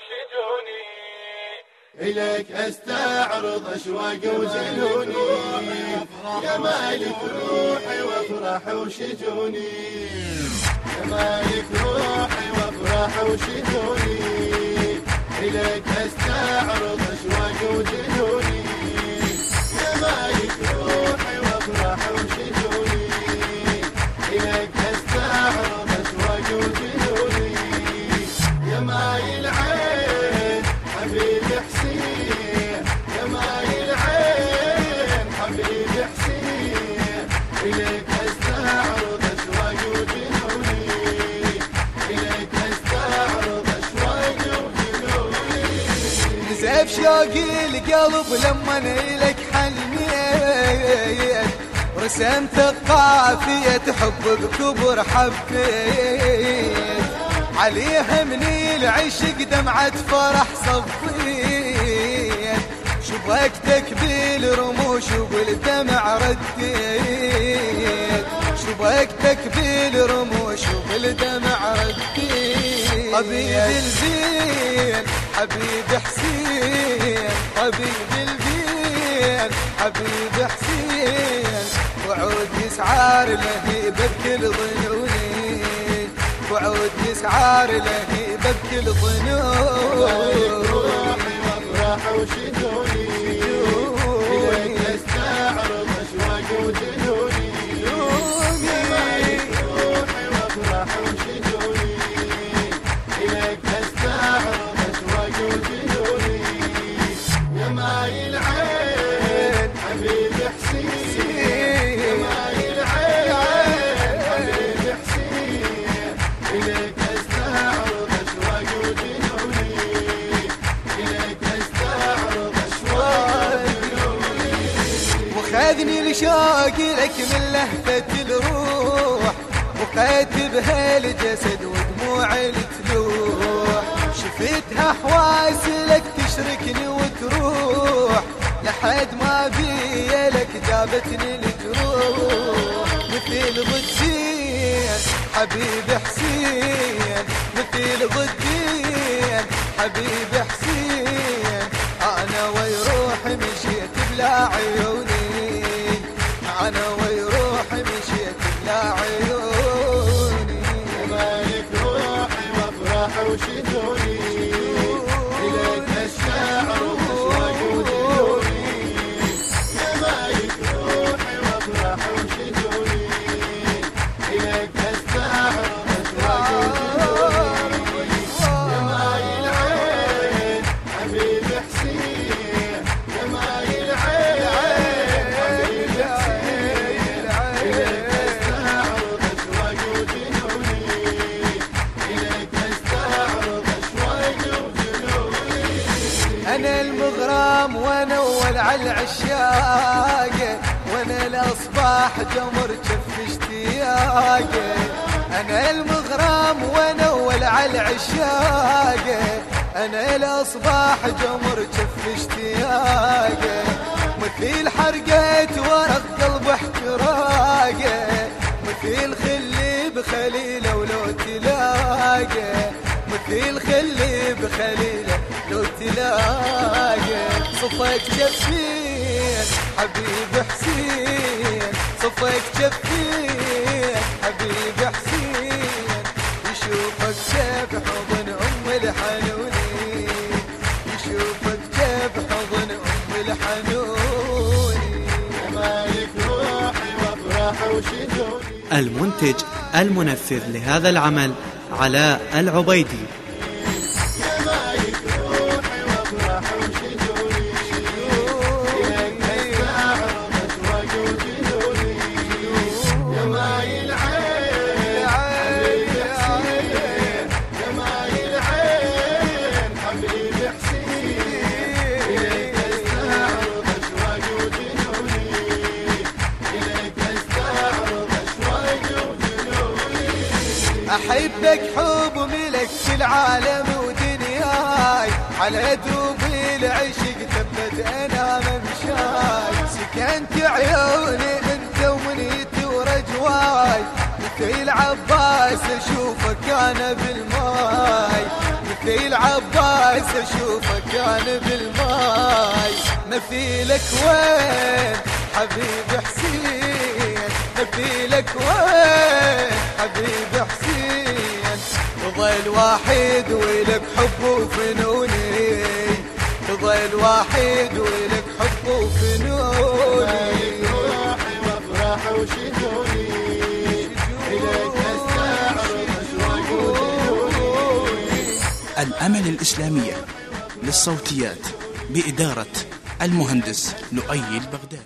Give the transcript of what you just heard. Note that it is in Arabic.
وشجوني إليك أستعرض أشواق وجنوني. يا مالك روحي وافرح وشجوني يا مالك روحي وافرح وشجوني إليك أستعرض أشواق وجنوني. يا مالك روحي وافرح وشجوني إليك أستعرض أشواق وجنوني. يا مايل عين شوقي القلب لما إلك حنيت رسمت قافية حب بكبر حبيت عليها من العشق دمعة فرح صفيت شبكتك بالرموش وبالدمع رديت شبكتك بالرموش وبالدمع رديت حبيبي الزين حبيبي حسين حبيبي الزين حبيبي حسين. وعود يسعار لهيبة بكل ظنوني وعود يسعار لهيبة بكل ظنوني روحي وافرح وشجوني وخذني لشوقي لك من لهفة الروح وكاتبها الجسد ودموعي تلوح شفتها حواسلك تشركني وتروح لحد ما بيا لك جابتني الجروح مثل ضدين حبيبي حسين مثل ضدين حبيبي حسين. أنا ويروحي مشيت بلا عيوني العشاق وأنا الاصباح جمر كف اشتياقة. أنا المغرام وأنا أول على العشاق أنا الاصباح جمر كف اشتياقة. مثيل حرقت ورق قلب احتراقه مثيل خلي بخليلة ولو تلاقة. مثيل خلي بخليلة لو تلاقي صفك جفين حبيبي حسين. صفك جفين حبيبي حسين. يشوفك جاب حضن أم الحنوني. يشوفك جاب حضن أم الحنوني. مالك روحي وافرح وشجوني المنتج المنفذ لهذا العمل علاء العبيدي. أحبك حب ملك العالم ودنياي. على دروبي العشق ثبت أنا ممشاي. سكنت عيوني انت ومنيتي ورجواي مثل عباس اشوفك أنا بالماي. مثل عباس عايز اشوفك أنا بالماي مثيلك وين حبيبي حسين. مثيلك وين حبيبي حسين. تظل واحد ولك حب وفنوني تظل واحد ولك حب وفنوني وافرح وشجوني الأمل الإسلامية للصوتيات بإدارة المهندس لؤي البغدادي.